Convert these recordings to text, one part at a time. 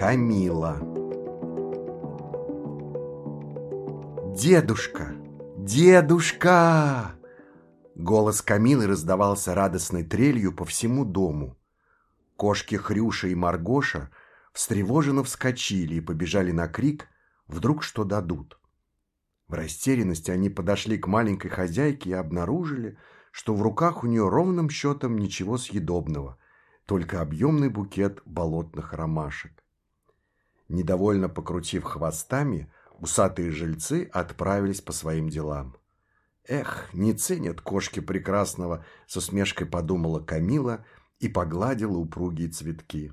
Камила. «Дедушка! Дедушка!» Голос Камилы раздавался радостной трелью по всему дому. Кошки Хрюша и Маргоша встревоженно вскочили и побежали на крик «Вдруг что дадут?». В растерянности они подошли к маленькой хозяйке и обнаружили, что в руках у нее ровным счетом ничего съедобного, только объемный букет болотных ромашек. Недовольно покрутив хвостами, усатые жильцы отправились по своим делам. «Эх, не ценят кошки прекрасного!» — со смешкой подумала Камила и погладила упругие цветки.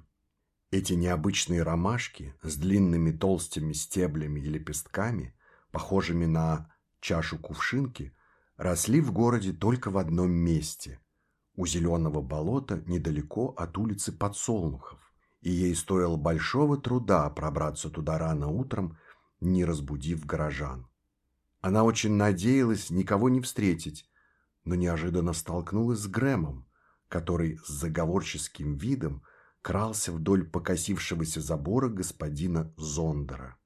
Эти необычные ромашки с длинными толстыми стеблями и лепестками, похожими на чашу кувшинки, росли в городе только в одном месте – у зеленого болота недалеко от улицы Подсолнухов и ей стоило большого труда пробраться туда рано утром, не разбудив горожан. Она очень надеялась никого не встретить, но неожиданно столкнулась с Грэмом, который с заговорческим видом крался вдоль покосившегося забора господина Зондера.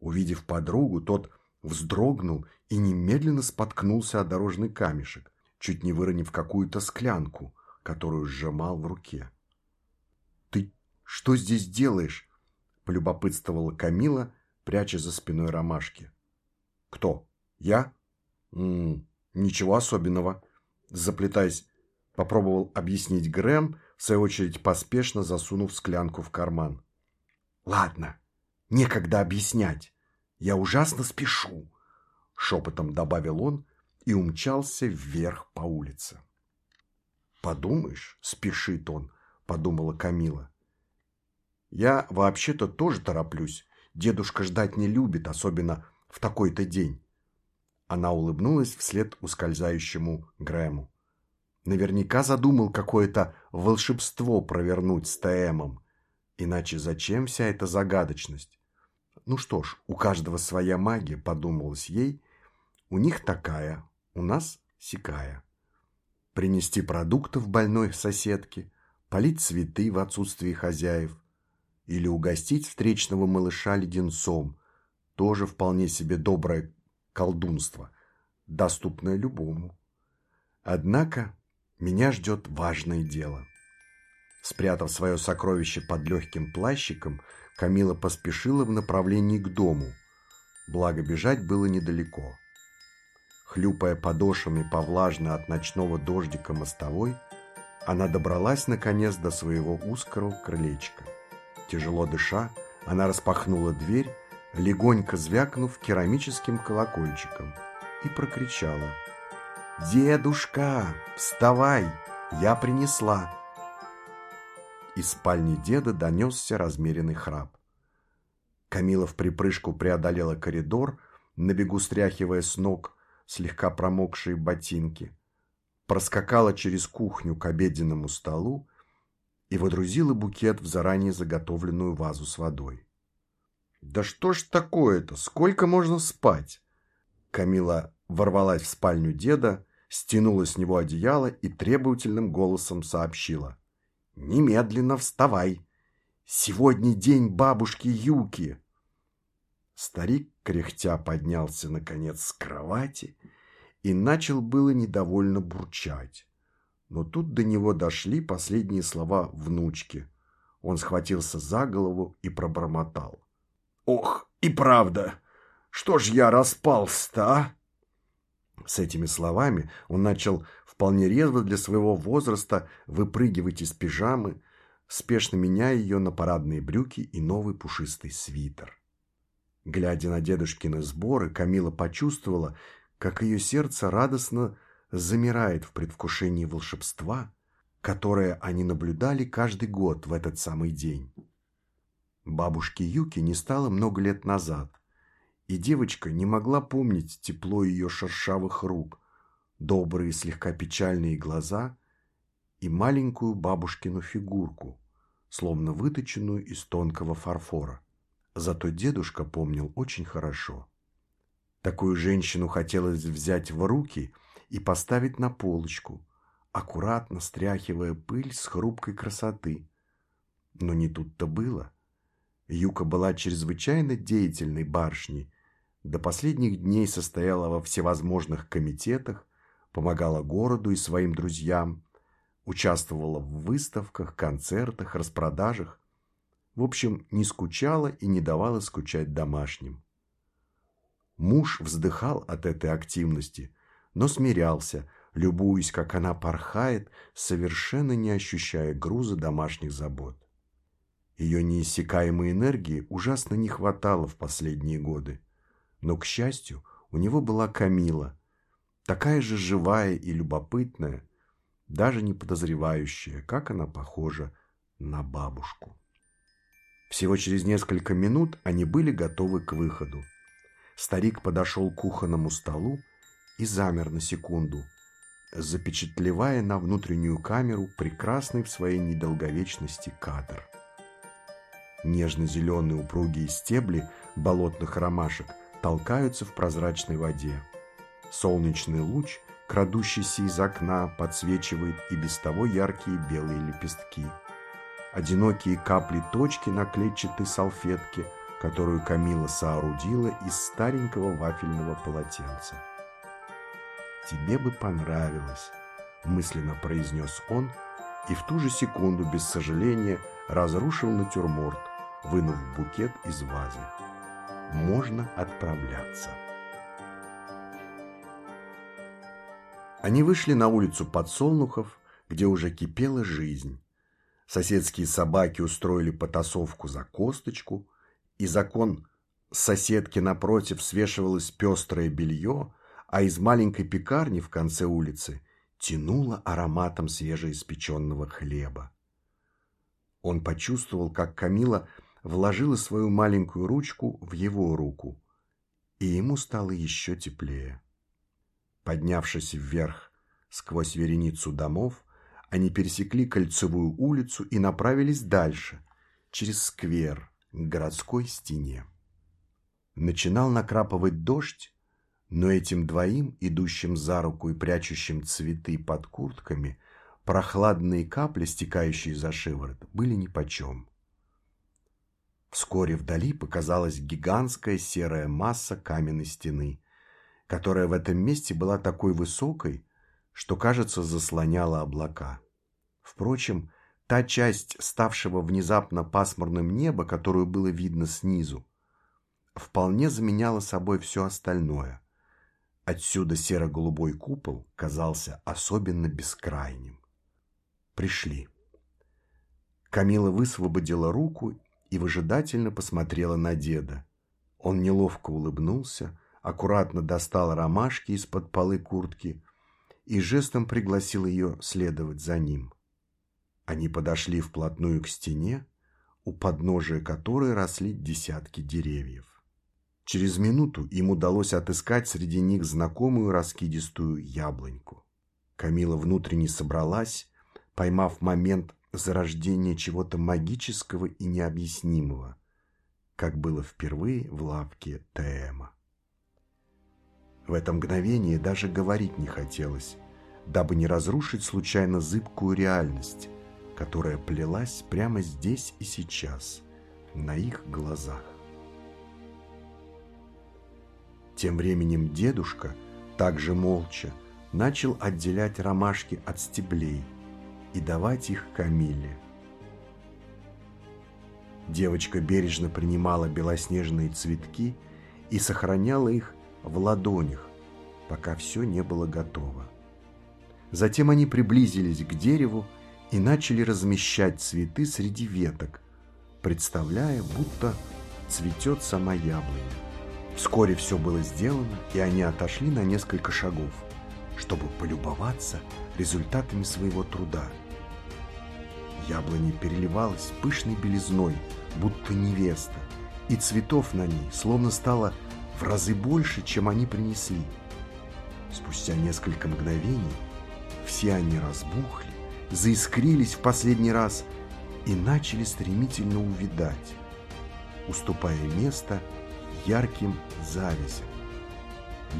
Увидев подругу, тот вздрогнул и немедленно споткнулся о дорожный камешек, чуть не выронив какую-то склянку, которую сжимал в руке. «Что здесь делаешь?» – полюбопытствовала Камила, пряча за спиной ромашки. «Кто? Я?» М -м, «Ничего особенного», – заплетаясь, попробовал объяснить Грэм, в свою очередь поспешно засунув склянку в карман. «Ладно, некогда объяснять. Я ужасно спешу», – шепотом добавил он и умчался вверх по улице. «Подумаешь, спешит он», – подумала Камила. Я вообще-то тоже тороплюсь. Дедушка ждать не любит, особенно в такой-то день. Она улыбнулась вслед ускользающему Грэму. Наверняка задумал какое-то волшебство провернуть с ТМом. Иначе зачем вся эта загадочность? Ну что ж, у каждого своя магия, подумалось ей. У них такая, у нас сякая. Принести продуктов больной соседке, полить цветы в отсутствии хозяев – или угостить встречного малыша леденцом. Тоже вполне себе доброе колдунство, доступное любому. Однако меня ждет важное дело. Спрятав свое сокровище под легким плащиком, Камила поспешила в направлении к дому. Благо бежать было недалеко. Хлюпая подошвами по влажной от ночного дождика мостовой, она добралась наконец до своего узкого крылечка. Тяжело дыша, она распахнула дверь, легонько звякнув керамическим колокольчиком, и прокричала. «Дедушка, вставай! Я принесла!» Из спальни деда донесся размеренный храп. Камила в припрыжку преодолела коридор, на бегу стряхивая с ног слегка промокшие ботинки, проскакала через кухню к обеденному столу и водрузила букет в заранее заготовленную вазу с водой. «Да что ж такое-то? Сколько можно спать?» Камила ворвалась в спальню деда, стянула с него одеяло и требовательным голосом сообщила. «Немедленно вставай! Сегодня день бабушки Юки!» Старик, кряхтя, поднялся, наконец, с кровати и начал было недовольно бурчать. Но тут до него дошли последние слова внучки. Он схватился за голову и пробормотал. «Ох, и правда! Что ж я распался-то, а?» С этими словами он начал вполне резво для своего возраста выпрыгивать из пижамы, спешно меняя ее на парадные брюки и новый пушистый свитер. Глядя на дедушкины сборы, Камила почувствовала, как ее сердце радостно замирает в предвкушении волшебства, которое они наблюдали каждый год в этот самый день. Бабушки Юки не стало много лет назад, и девочка не могла помнить тепло ее шершавых рук, добрые слегка печальные глаза и маленькую бабушкину фигурку, словно выточенную из тонкого фарфора. Зато дедушка помнил очень хорошо. Такую женщину хотелось взять в руки – и поставить на полочку, аккуратно стряхивая пыль с хрупкой красоты. Но не тут-то было. Юка была чрезвычайно деятельной барышней, до последних дней состояла во всевозможных комитетах, помогала городу и своим друзьям, участвовала в выставках, концертах, распродажах, в общем, не скучала и не давала скучать домашним. Муж вздыхал от этой активности, но смирялся, любуясь, как она порхает, совершенно не ощущая груза домашних забот. Ее неиссякаемой энергии ужасно не хватало в последние годы. Но, к счастью, у него была Камила, такая же живая и любопытная, даже не подозревающая, как она похожа на бабушку. Всего через несколько минут они были готовы к выходу. Старик подошел к кухонному столу и замер на секунду, запечатлевая на внутреннюю камеру прекрасный в своей недолговечности кадр. Нежно-зеленые упругие стебли болотных ромашек толкаются в прозрачной воде. Солнечный луч, крадущийся из окна, подсвечивает и без того яркие белые лепестки. Одинокие капли-точки на клетчатой салфетке, которую Камила соорудила из старенького вафельного полотенца. «Тебе бы понравилось», — мысленно произнес он, и в ту же секунду, без сожаления, разрушил натюрморт, вынув букет из вазы. Можно отправляться. Они вышли на улицу Подсолнухов, где уже кипела жизнь. Соседские собаки устроили потасовку за косточку, и закон соседки напротив свешивалось пестрое белье, а из маленькой пекарни в конце улицы тянуло ароматом свежеиспеченного хлеба. Он почувствовал, как Камила вложила свою маленькую ручку в его руку, и ему стало еще теплее. Поднявшись вверх сквозь вереницу домов, они пересекли Кольцевую улицу и направились дальше, через сквер, к городской стене. Начинал накрапывать дождь, но этим двоим, идущим за руку и прячущим цветы под куртками, прохладные капли, стекающие за шиворот, были нипочем. Вскоре вдали показалась гигантская серая масса каменной стены, которая в этом месте была такой высокой, что, кажется, заслоняла облака. Впрочем, та часть ставшего внезапно пасмурным неба, которую было видно снизу, вполне заменяла собой все остальное. Отсюда серо-голубой купол казался особенно бескрайним. Пришли. Камила высвободила руку и выжидательно посмотрела на деда. Он неловко улыбнулся, аккуратно достал ромашки из-под полы куртки и жестом пригласил ее следовать за ним. Они подошли вплотную к стене, у подножия которой росли десятки деревьев. Через минуту им удалось отыскать среди них знакомую раскидистую яблоньку. Камила внутренне собралась, поймав момент зарождение чего-то магического и необъяснимого, как было впервые в лавке Тема. В это мгновение даже говорить не хотелось, дабы не разрушить случайно зыбкую реальность, которая плелась прямо здесь и сейчас, на их глазах. Тем временем дедушка, также молча, начал отделять ромашки от стеблей – и давать их Камиле. Девочка бережно принимала белоснежные цветки и сохраняла их в ладонях, пока все не было готово. Затем они приблизились к дереву и начали размещать цветы среди веток, представляя, будто цветет сама яблоня. Вскоре все было сделано, и они отошли на несколько шагов, чтобы полюбоваться результатами своего труда. Яблоня переливалась пышной белизной, будто невеста, и цветов на ней словно стало в разы больше, чем они принесли. Спустя несколько мгновений все они разбухли, заискрились в последний раз и начали стремительно увидать, уступая место ярким завязям.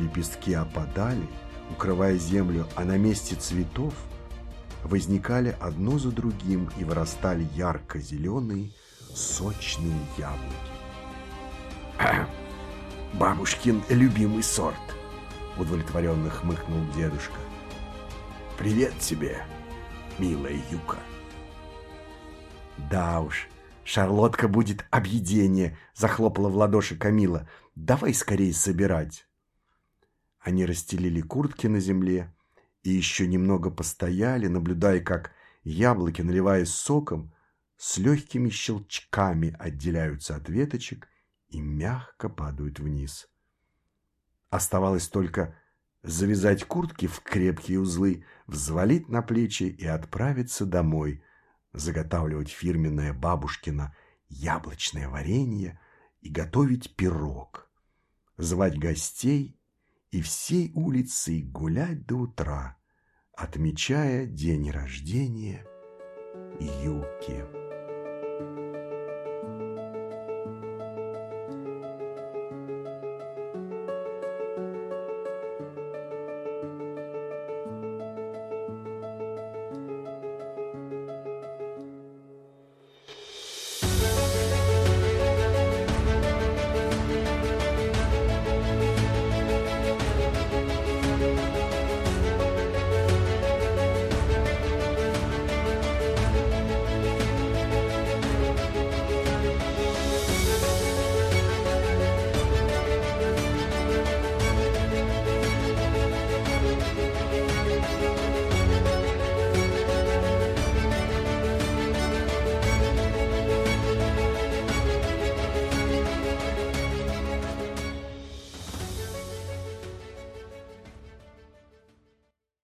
Лепестки опадали, укрывая землю, а на месте цветов возникали одно за другим и вырастали ярко-зеленые, сочные яблоки. «Бабушкин любимый сорт», — удовлетворенно хмыкнул дедушка. «Привет тебе, милая Юка». «Да уж, Шарлотка будет объедение», — захлопала в ладоши Камила. «Давай скорее собирать». Они расстелили куртки на земле и еще немного постояли, наблюдая, как яблоки, наливаясь соком, с легкими щелчками отделяются от веточек и мягко падают вниз. Оставалось только завязать куртки в крепкие узлы, взвалить на плечи и отправиться домой, заготавливать фирменное бабушкино яблочное варенье и готовить пирог, звать гостей и всей улицей гулять до утра, отмечая день рождения Юки.